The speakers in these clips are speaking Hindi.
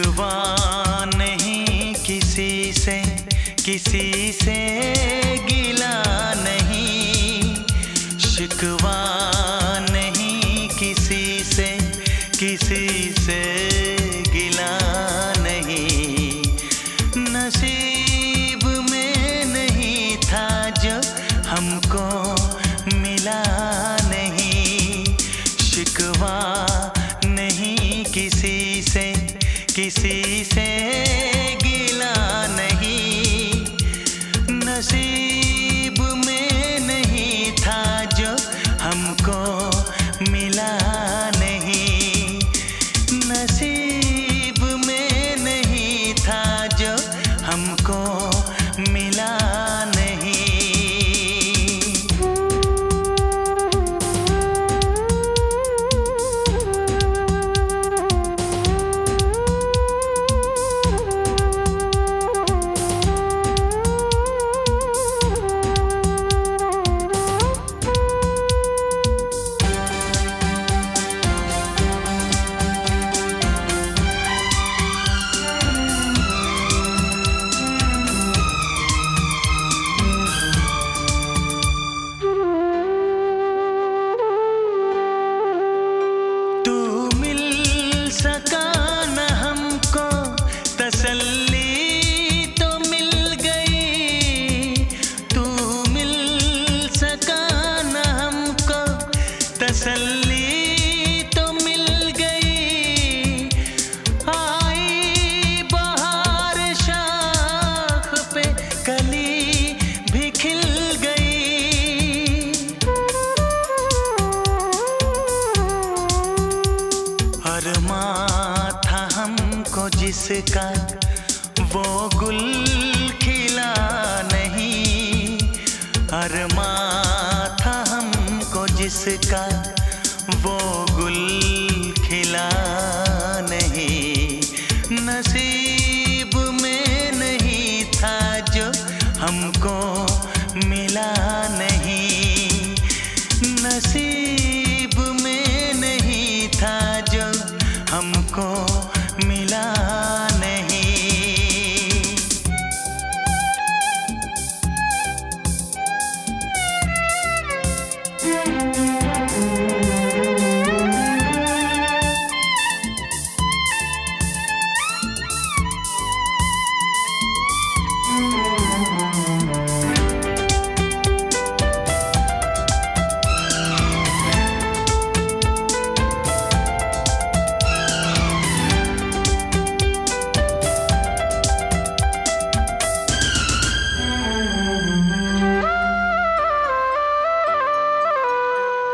शिकवा नहीं, किसी से किसी से गिला नहीं। शिकवा नहीं, किसी से किसी से गिला नहीं। नसीब में नहीं था जो हमको मिला नहीं। शिकवा किसी से जिसका वो गुल खिला नहीं। अरमा था हमको जिसका वो गुल खिला।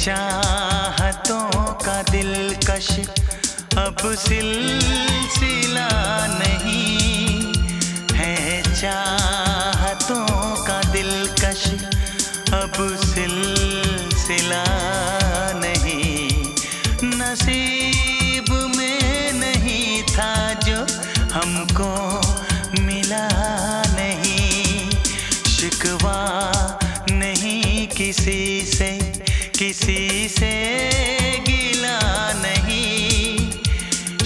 चाहतों का दिलकश अब सिलसिला नहीं है चाहतों से गिला नहीं,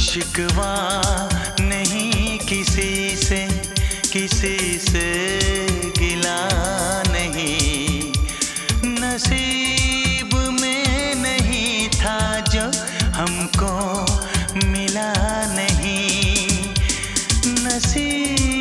शिकवा नहीं किसी से किसी से गिला नहीं। नसीब में नहीं था जो हमको मिला नहीं। नसीब